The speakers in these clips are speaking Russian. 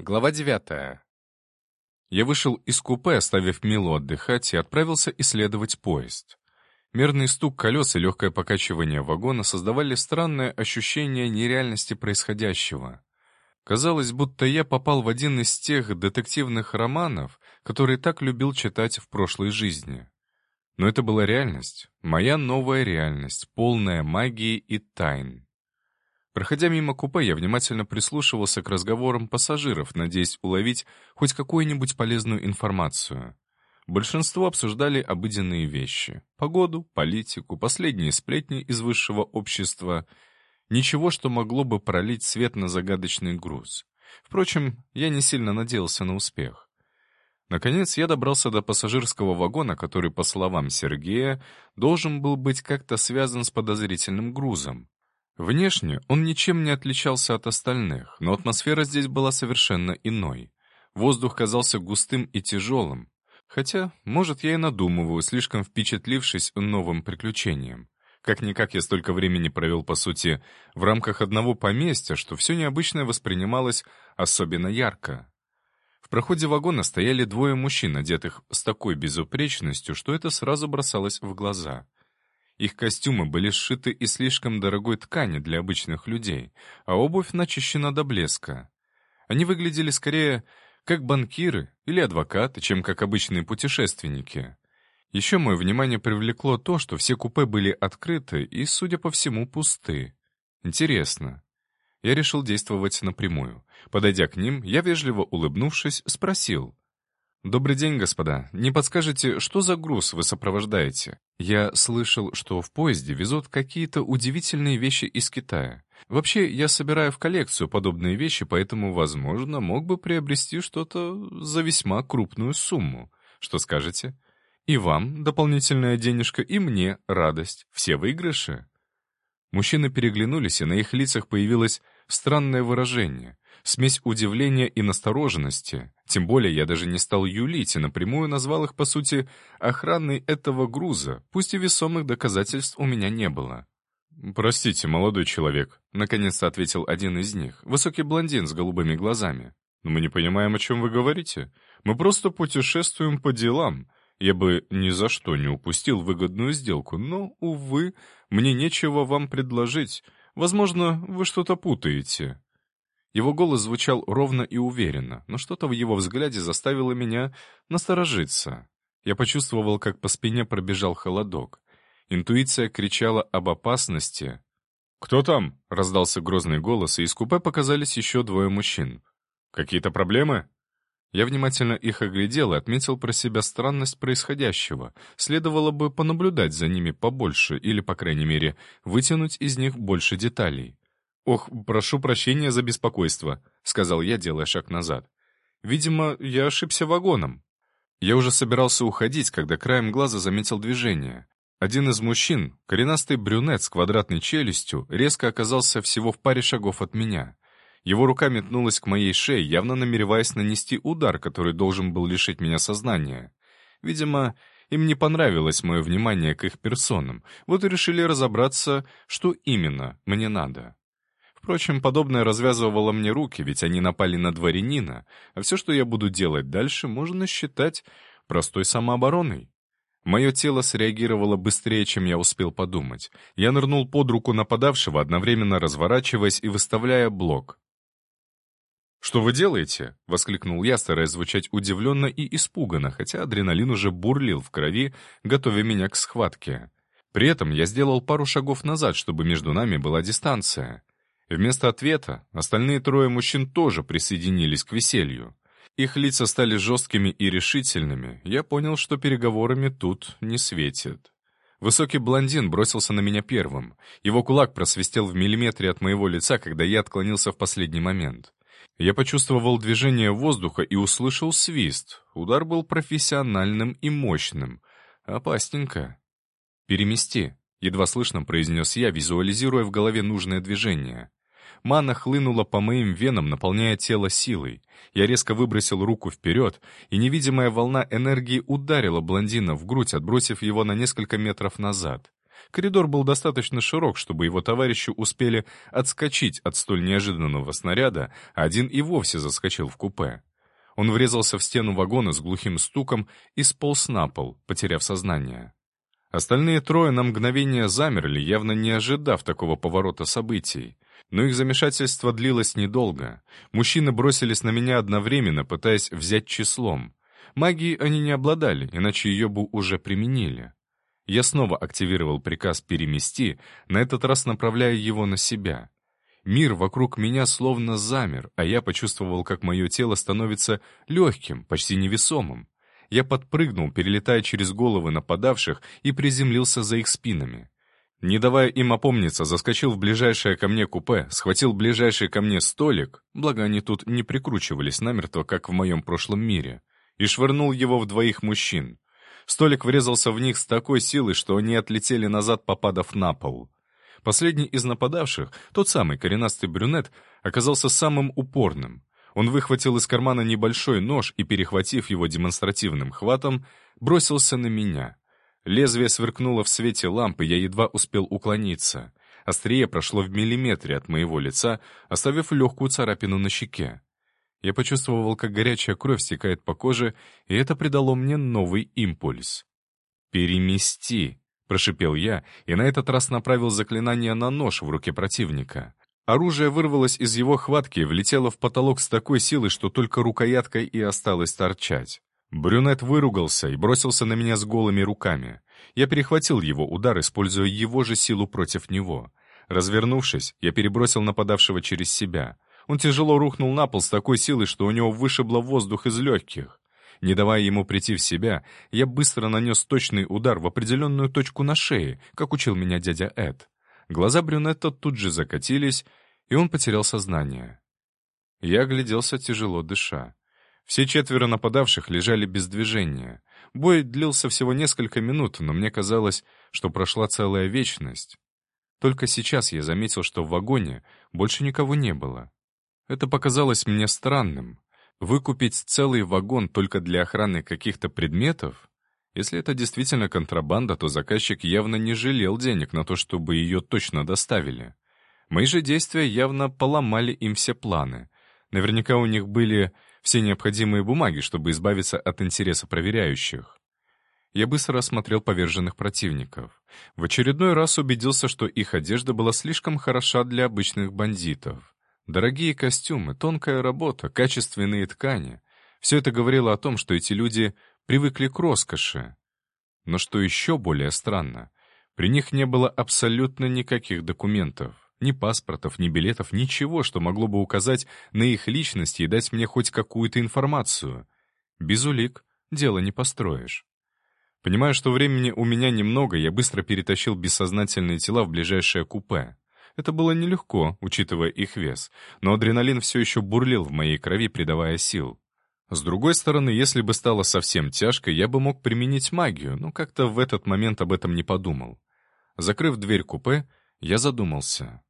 Глава девятая. Я вышел из купе, оставив Милу отдыхать, и отправился исследовать поезд. Мерный стук колес и легкое покачивание вагона создавали странное ощущение нереальности происходящего. Казалось, будто я попал в один из тех детективных романов, которые так любил читать в прошлой жизни. Но это была реальность, моя новая реальность, полная магии и тайн. Проходя мимо купе, я внимательно прислушивался к разговорам пассажиров, надеясь уловить хоть какую-нибудь полезную информацию. Большинство обсуждали обыденные вещи — погоду, политику, последние сплетни из высшего общества. Ничего, что могло бы пролить свет на загадочный груз. Впрочем, я не сильно надеялся на успех. Наконец, я добрался до пассажирского вагона, который, по словам Сергея, должен был быть как-то связан с подозрительным грузом. Внешне он ничем не отличался от остальных, но атмосфера здесь была совершенно иной. Воздух казался густым и тяжелым. Хотя, может, я и надумываю, слишком впечатлившись новым приключением. Как-никак я столько времени провел, по сути, в рамках одного поместья, что все необычное воспринималось особенно ярко. В проходе вагона стояли двое мужчин, одетых с такой безупречностью, что это сразу бросалось в глаза — их костюмы были сшиты из слишком дорогой ткани для обычных людей, а обувь начищена до блеска. Они выглядели скорее как банкиры или адвокаты, чем как обычные путешественники. Еще мое внимание привлекло то, что все купе были открыты и, судя по всему, пусты. Интересно. Я решил действовать напрямую. Подойдя к ним, я, вежливо улыбнувшись, спросил. «Добрый день, господа. Не подскажете, что за груз вы сопровождаете? Я слышал, что в поезде везут какие-то удивительные вещи из Китая. Вообще, я собираю в коллекцию подобные вещи, поэтому, возможно, мог бы приобрести что-то за весьма крупную сумму. Что скажете? И вам дополнительная денежка, и мне радость. Все выигрыши?» Мужчины переглянулись, и на их лицах появилось странное выражение — смесь удивления и настороженности. Тем более я даже не стал юлить и напрямую назвал их, по сути, охраной этого груза, пусть и весомых доказательств у меня не было. «Простите, молодой человек», — наконец-то ответил один из них, высокий блондин с голубыми глазами. «Но мы не понимаем, о чем вы говорите. Мы просто путешествуем по делам. Я бы ни за что не упустил выгодную сделку, но, увы, мне нечего вам предложить. Возможно, вы что-то путаете». Его голос звучал ровно и уверенно, но что-то в его взгляде заставило меня насторожиться. Я почувствовал, как по спине пробежал холодок. Интуиция кричала об опасности. «Кто там?» — раздался грозный голос, и из купе показались еще двое мужчин. «Какие-то проблемы?» Я внимательно их оглядел и отметил про себя странность происходящего. Следовало бы понаблюдать за ними побольше или, по крайней мере, вытянуть из них больше деталей. «Ох, прошу прощения за беспокойство», — сказал я, делая шаг назад. «Видимо, я ошибся вагоном». Я уже собирался уходить, когда краем глаза заметил движение. Один из мужчин, коренастый брюнет с квадратной челюстью, резко оказался всего в паре шагов от меня. Его рука метнулась к моей шее, явно намереваясь нанести удар, который должен был лишить меня сознания. Видимо, им не понравилось мое внимание к их персонам, вот и решили разобраться, что именно мне надо. Впрочем, подобное развязывало мне руки, ведь они напали на дворянина, а все, что я буду делать дальше, можно считать простой самообороной. Мое тело среагировало быстрее, чем я успел подумать. Я нырнул под руку нападавшего, одновременно разворачиваясь и выставляя блок. «Что вы делаете?» — воскликнул я, стараясь звучать удивленно и испуганно, хотя адреналин уже бурлил в крови, готовя меня к схватке. При этом я сделал пару шагов назад, чтобы между нами была дистанция. Вместо ответа остальные трое мужчин тоже присоединились к веселью. Их лица стали жесткими и решительными. Я понял, что переговорами тут не светит. Высокий блондин бросился на меня первым. Его кулак просвистел в миллиметре от моего лица, когда я отклонился в последний момент. Я почувствовал движение воздуха и услышал свист. Удар был профессиональным и мощным. Опасненько. «Перемести», — едва слышно произнес я, визуализируя в голове нужное движение. Мана хлынула по моим венам, наполняя тело силой. Я резко выбросил руку вперед, и невидимая волна энергии ударила блондина в грудь, отбросив его на несколько метров назад. Коридор был достаточно широк, чтобы его товарищи успели отскочить от столь неожиданного снаряда, а один и вовсе заскочил в купе. Он врезался в стену вагона с глухим стуком и сполз на пол, потеряв сознание. Остальные трое на мгновение замерли, явно не ожидав такого поворота событий. Но их замешательство длилось недолго. Мужчины бросились на меня одновременно, пытаясь взять числом. Магии они не обладали, иначе ее бы уже применили. Я снова активировал приказ «перемести», на этот раз направляя его на себя. Мир вокруг меня словно замер, а я почувствовал, как мое тело становится легким, почти невесомым. Я подпрыгнул, перелетая через головы нападавших, и приземлился за их спинами. Не давая им опомниться, заскочил в ближайшее ко мне купе, схватил ближайший ко мне столик, благо они тут не прикручивались намертво, как в моем прошлом мире, и швырнул его в двоих мужчин. Столик врезался в них с такой силой, что они отлетели назад, попадав на пол. Последний из нападавших, тот самый коренастый брюнет, оказался самым упорным. Он выхватил из кармана небольшой нож и, перехватив его демонстративным хватом, бросился на меня. Лезвие сверкнуло в свете лампы, я едва успел уклониться. Острие прошло в миллиметре от моего лица, оставив легкую царапину на щеке. Я почувствовал, как горячая кровь стекает по коже, и это придало мне новый импульс. «Перемести!» — прошипел я, и на этот раз направил заклинание на нож в руке противника. Оружие вырвалось из его хватки и влетело в потолок с такой силой, что только рукояткой и осталось торчать. Брюнет выругался и бросился на меня с голыми руками. Я перехватил его удар, используя его же силу против него. Развернувшись, я перебросил нападавшего через себя — он тяжело рухнул на пол с такой силой, что у него вышибло воздух из легких. Не давая ему прийти в себя, я быстро нанес точный удар в определенную точку на шее, как учил меня дядя Эд. Глаза брюнета тут же закатились, и он потерял сознание. Я огляделся, тяжело дыша. Все четверо нападавших лежали без движения. Бой длился всего несколько минут, но мне казалось, что прошла целая вечность. Только сейчас я заметил, что в вагоне больше никого не было. Это показалось мне странным. Выкупить целый вагон только для охраны каких-то предметов? Если это действительно контрабанда, то заказчик явно не жалел денег на то, чтобы ее точно доставили. Мои же действия явно поломали им все планы. Наверняка у них были все необходимые бумаги, чтобы избавиться от интереса проверяющих. Я быстро осмотрел поверженных противников. В очередной раз убедился, что их одежда была слишком хороша для обычных бандитов. Дорогие костюмы, тонкая работа, качественные ткани. Все это говорило о том, что эти люди привыкли к роскоши. Но что еще более странно, при них не было абсолютно никаких документов. Ни паспортов, ни билетов, ничего, что могло бы указать на их личность и дать мне хоть какую-то информацию. Без улик дело не построишь. Понимая, что времени у меня немного, я быстро перетащил бессознательные тела в ближайшее купе. Это было нелегко, учитывая их вес, но адреналин все еще бурлил в моей крови, придавая сил. С другой стороны, если бы стало совсем тяжко, я бы мог применить магию, но как-то в этот момент об этом не подумал. Закрыв дверь купе, я задумался.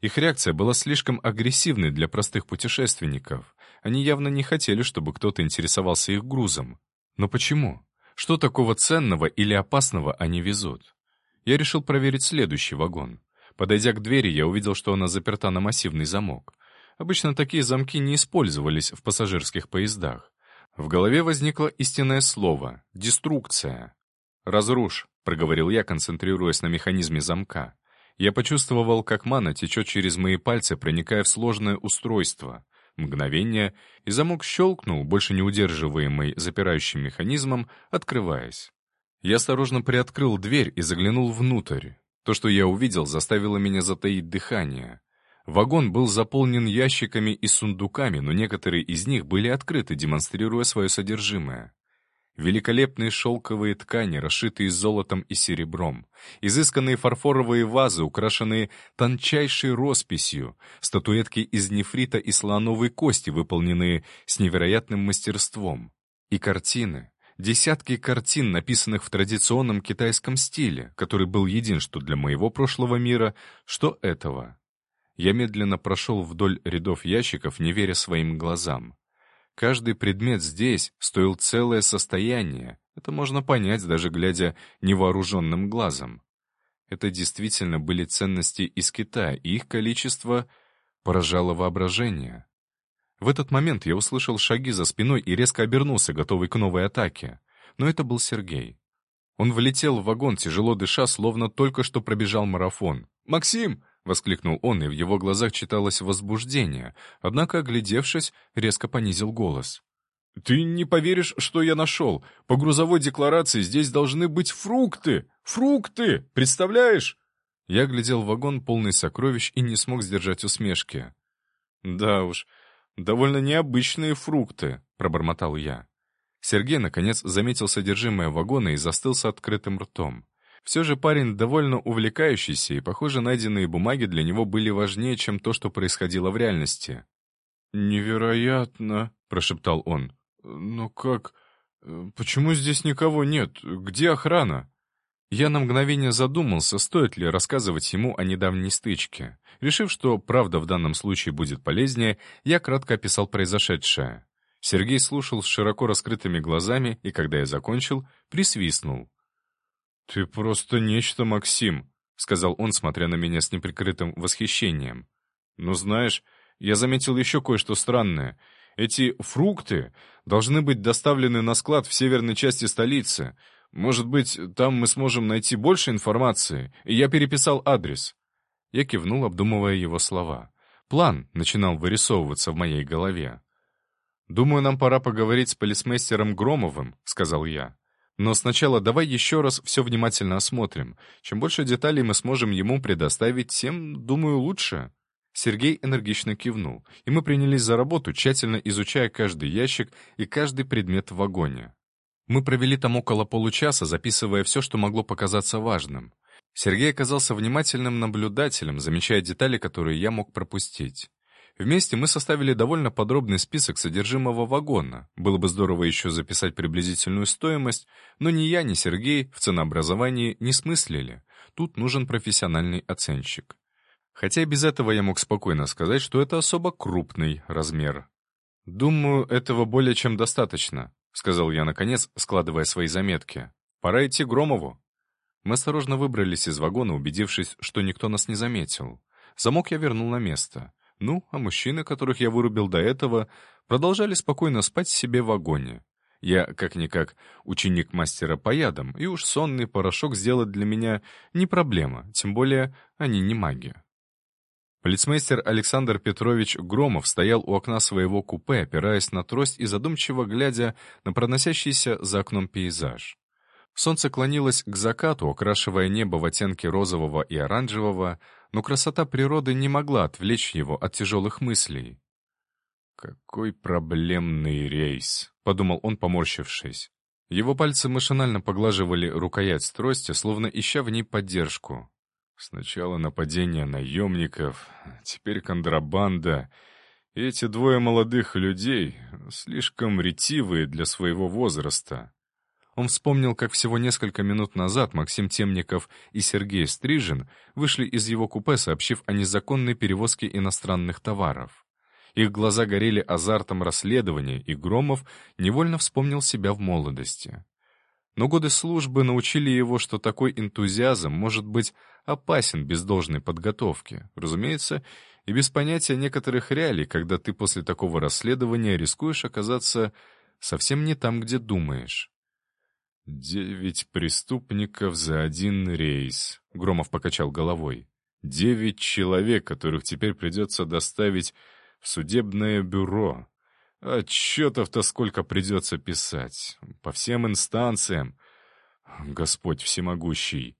Их реакция была слишком агрессивной для простых путешественников. Они явно не хотели, чтобы кто-то интересовался их грузом. Но почему? Что такого ценного или опасного они везут? Я решил проверить следующий вагон. Подойдя к двери, я увидел, что она заперта на массивный замок. Обычно такие замки не использовались в пассажирских поездах. В голове возникло истинное слово — деструкция. «Разрушь», — проговорил я, концентрируясь на механизме замка. Я почувствовал, как мана течет через мои пальцы, проникая в сложное устройство. Мгновение, и замок щелкнул, больше не удерживаемый запирающим механизмом, открываясь. Я осторожно приоткрыл дверь и заглянул внутрь. То, что я увидел, заставило меня затаить дыхание. Вагон был заполнен ящиками и сундуками, но некоторые из них были открыты, демонстрируя свое содержимое. Великолепные шелковые ткани, расшитые золотом и серебром, изысканные фарфоровые вазы, украшенные тончайшей росписью, статуэтки из нефрита и слоновой кости, выполненные с невероятным мастерством, и картины, Десятки картин, написанных в традиционном китайском стиле, который был един что для моего прошлого мира, что этого. Я медленно прошел вдоль рядов ящиков, не веря своим глазам. Каждый предмет здесь стоил целое состояние. Это можно понять, даже глядя невооруженным глазом. Это действительно были ценности из Китая, и их количество поражало воображение. В этот момент я услышал шаги за спиной и резко обернулся, готовый к новой атаке. Но это был Сергей. Он влетел в вагон, тяжело дыша, словно только что пробежал марафон. «Максим!» — воскликнул он, и в его глазах читалось возбуждение, однако, оглядевшись, резко понизил голос. «Ты не поверишь, что я нашел. По грузовой декларации здесь должны быть фрукты! Фрукты! Представляешь?» Я глядел в вагон, полный сокровищ, и не смог сдержать усмешки. «Да уж, довольно необычные фрукты», — пробормотал я. Сергей, наконец, заметил содержимое вагона и застыл с открытым ртом. Все же парень довольно увлекающийся, и, похоже, найденные бумаги для него были важнее, чем то, что происходило в реальности. «Невероятно», — прошептал он. «Но как... Почему здесь никого нет? Где охрана?» Я на мгновение задумался, стоит ли рассказывать ему о недавней стычке. Решив, что правда в данном случае будет полезнее, я кратко описал произошедшее. Сергей слушал с широко раскрытыми глазами, и когда я закончил, присвистнул. «Ты просто нечто, Максим», — сказал он, смотря на меня с неприкрытым восхищением. «Но знаешь, я заметил еще кое-что странное. Эти фрукты должны быть доставлены на склад в северной части столицы. Может быть, там мы сможем найти больше информации, и я переписал адрес». Я кивнул, обдумывая его слова. План начинал вырисовываться в моей голове. «Думаю, нам пора поговорить с полисмейстером Громовым», — сказал я. «Но сначала давай еще раз все внимательно осмотрим. Чем больше деталей мы сможем ему предоставить, тем, думаю, лучше». Сергей энергично кивнул, и мы принялись за работу, тщательно изучая каждый ящик и каждый предмет в вагоне. Мы провели там около получаса, записывая все, что могло показаться важным. Сергей оказался внимательным наблюдателем, замечая детали, которые я мог пропустить. Вместе мы составили довольно подробный список содержимого вагона. Было бы здорово еще записать приблизительную стоимость, но ни я, ни Сергей в ценообразовании не смыслили. Тут нужен профессиональный оценщик. Хотя без этого я мог спокойно сказать, что это особо крупный размер. «Думаю, этого более чем достаточно», — сказал я наконец, складывая свои заметки. «Пора идти Громову». Мы осторожно выбрались из вагона, убедившись, что никто нас не заметил. Замок я вернул на место. Ну, а мужчины, которых я вырубил до этого, продолжали спокойно спать себе в вагоне. Я, как-никак, ученик мастера по ядам, и уж сонный порошок сделать для меня не проблема, тем более они не маги. Полицмейстер Александр Петрович Громов стоял у окна своего купе, опираясь на трость и задумчиво глядя на проносящийся за окном пейзаж. Солнце клонилось к закату, окрашивая небо в оттенки розового и оранжевого, но красота природы не могла отвлечь его от тяжелых мыслей. «Какой проблемный рейс», — подумал он, поморщившись. Его пальцы машинально поглаживали рукоять трости, словно ища в ней поддержку. Сначала нападение наемников, теперь контрабанда. Эти двое молодых людей слишком ретивые для своего возраста. Он вспомнил, как всего несколько минут назад Максим Темников и Сергей Стрижин вышли из его купе, сообщив о незаконной перевозке иностранных товаров. Их глаза горели азартом расследования, и Громов невольно вспомнил себя в молодости. Но годы службы научили его, что такой энтузиазм может быть опасен без должной подготовки. Разумеется, и без понятия некоторых реалий, когда ты после такого расследования рискуешь оказаться совсем не там, где думаешь. «Девять преступников за один рейс», — Громов покачал головой. «Девять человек, которых теперь придется доставить в судебное бюро. Отчетов-то сколько придется писать. По всем инстанциям. Господь всемогущий.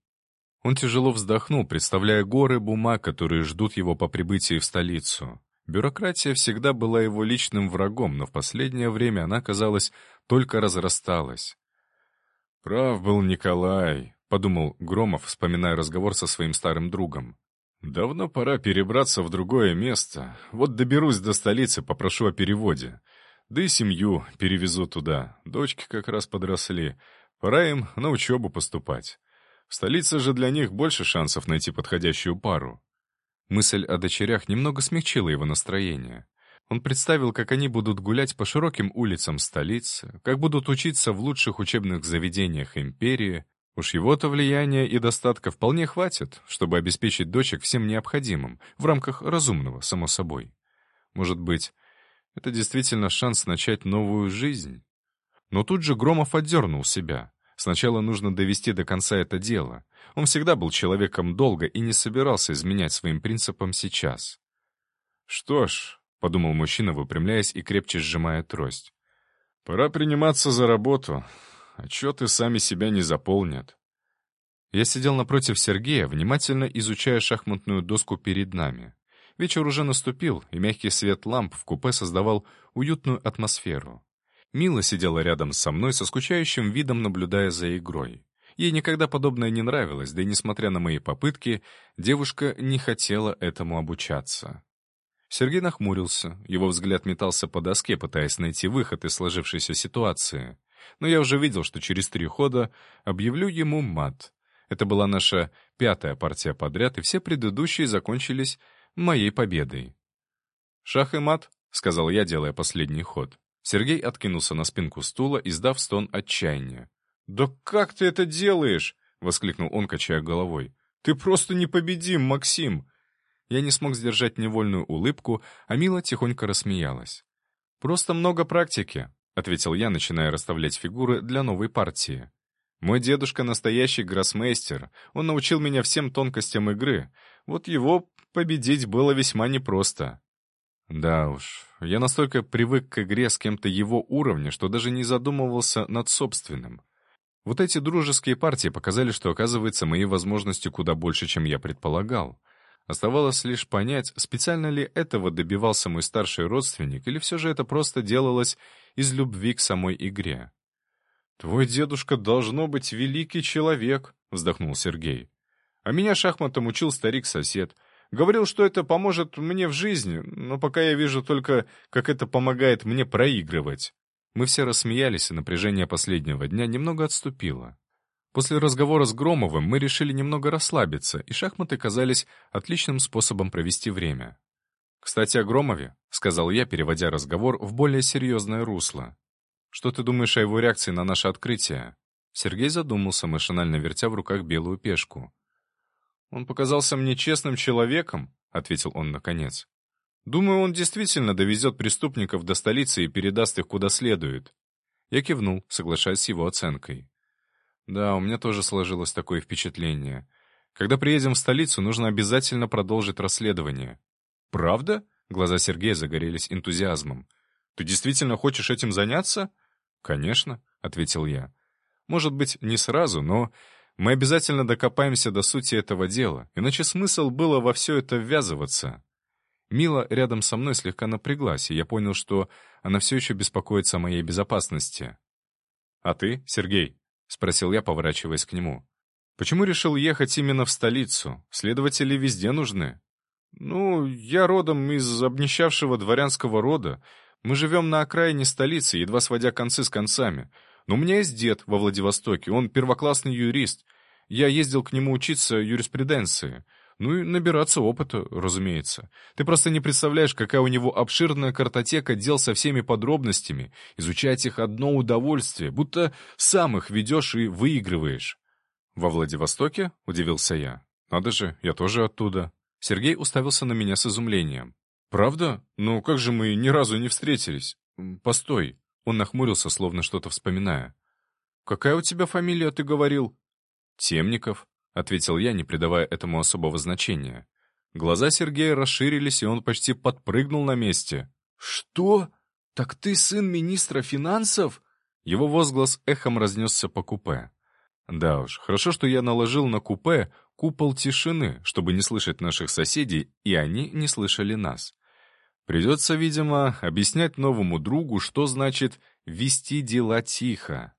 Он тяжело вздохнул, представляя горы бумаг, которые ждут его по прибытии в столицу. Бюрократия всегда была его личным врагом, но в последнее время она, казалось, только разрасталась. «Прав был Николай», — подумал Громов, вспоминая разговор со своим старым другом. «Давно пора перебраться в другое место. Вот доберусь до столицы, попрошу о переводе. Да и семью перевезу туда. Дочки как раз подросли. Пора им на учебу поступать. В столице же для них больше шансов найти подходящую пару». Мысль о дочерях немного смягчила его настроение. Он представил, как они будут гулять по широким улицам столицы, как будут учиться в лучших учебных заведениях империи, Уж его-то влияния и достатка вполне хватит, чтобы обеспечить дочек всем необходимым, в рамках разумного, само собой. Может быть, это действительно шанс начать новую жизнь? Но тут же Громов отдернул себя. Сначала нужно довести до конца это дело. Он всегда был человеком долго и не собирался изменять своим принципам сейчас. «Что ж», — подумал мужчина, выпрямляясь и крепче сжимая трость, — «пора приниматься за работу. Отчеты сами себя не заполнят». Я сидел напротив Сергея, внимательно изучая шахматную доску перед нами. Вечер уже наступил, и мягкий свет ламп в купе создавал уютную атмосферу. Мила сидела рядом со мной со скучающим видом, наблюдая за игрой. Ей никогда подобное не нравилось, да и несмотря на мои попытки, девушка не хотела этому обучаться. Сергей нахмурился, его взгляд метался по доске, пытаясь найти выход из сложившейся ситуации. Но я уже видел, что через три хода объявлю ему мат. Это была наша пятая партия подряд, и все предыдущие закончились моей победой. «Шах и мат», — сказал я, делая последний ход. Сергей откинулся на спинку стула, издав стон отчаяния. «Да как ты это делаешь?» — воскликнул он, качая головой. «Ты просто непобедим, Максим!» Я не смог сдержать невольную улыбку, а Мила тихонько рассмеялась. «Просто много практики», — ответил я, начиная расставлять фигуры для новой партии. «Мой дедушка настоящий гроссмейстер. Он научил меня всем тонкостям игры. Вот его победить было весьма непросто». Да уж, я настолько привык к игре с кем-то его уровня, что даже не задумывался над собственным. Вот эти дружеские партии показали, что, оказывается, мои возможности куда больше, чем я предполагал. Оставалось лишь понять, специально ли этого добивался мой старший родственник, или все же это просто делалось из любви к самой игре. «Твой дедушка должно быть великий человек», — вздохнул Сергей. «А меня шахматом учил старик-сосед. Говорил, что это поможет мне в жизни, но пока я вижу только, как это помогает мне проигрывать. Мы все рассмеялись, и напряжение последнего дня немного отступило. После разговора с Громовым мы решили немного расслабиться, и шахматы казались отличным способом провести время. «Кстати, о Громове», — сказал я, переводя разговор в более серьезное русло. «Что ты думаешь о его реакции на наше открытие?» Сергей задумался, машинально вертя в руках белую пешку. «Он показался мне честным человеком», — ответил он наконец. «Думаю, он действительно довезет преступников до столицы и передаст их куда следует». Я кивнул, соглашаясь с его оценкой. «Да, у меня тоже сложилось такое впечатление. Когда приедем в столицу, нужно обязательно продолжить расследование». «Правда?» — глаза Сергея загорелись энтузиазмом. «Ты действительно хочешь этим заняться?» «Конечно», — ответил я. «Может быть, не сразу, но мы обязательно докопаемся до сути этого дела, иначе смысл было во все это ввязываться. Мила рядом со мной слегка напряглась, и я понял, что она все еще беспокоится о моей безопасности. «А ты, Сергей?» — спросил я, поворачиваясь к нему. «Почему решил ехать именно в столицу? Следователи везде нужны». «Ну, я родом из обнищавшего дворянского рода. Мы живем на окраине столицы, едва сводя концы с концами. Но у меня есть дед во Владивостоке, он первоклассный юрист. Я ездил к нему учиться юриспруденции. Ну и набираться опыта, разумеется. Ты просто не представляешь, какая у него обширная картотека дел со всеми подробностями. Изучать их одно удовольствие, будто сам их ведешь и выигрываешь. «Во Владивостоке?» — удивился я. «Надо же, я тоже оттуда». Сергей уставился на меня с изумлением. «Правда? Ну как же мы ни разу не встретились? Постой». Он нахмурился, словно что-то вспоминая. «Какая у тебя фамилия, ты говорил?» «Темников», — ответил я, не придавая этому особого значения. Глаза Сергея расширились, и он почти подпрыгнул на месте. «Что? Так ты сын министра финансов?» Его возглас эхом разнесся по купе. Да уж, хорошо, что я наложил на купе купол тишины, чтобы не слышать наших соседей, и они не слышали нас. Придется, видимо, объяснять новому другу, что значит «вести дела тихо».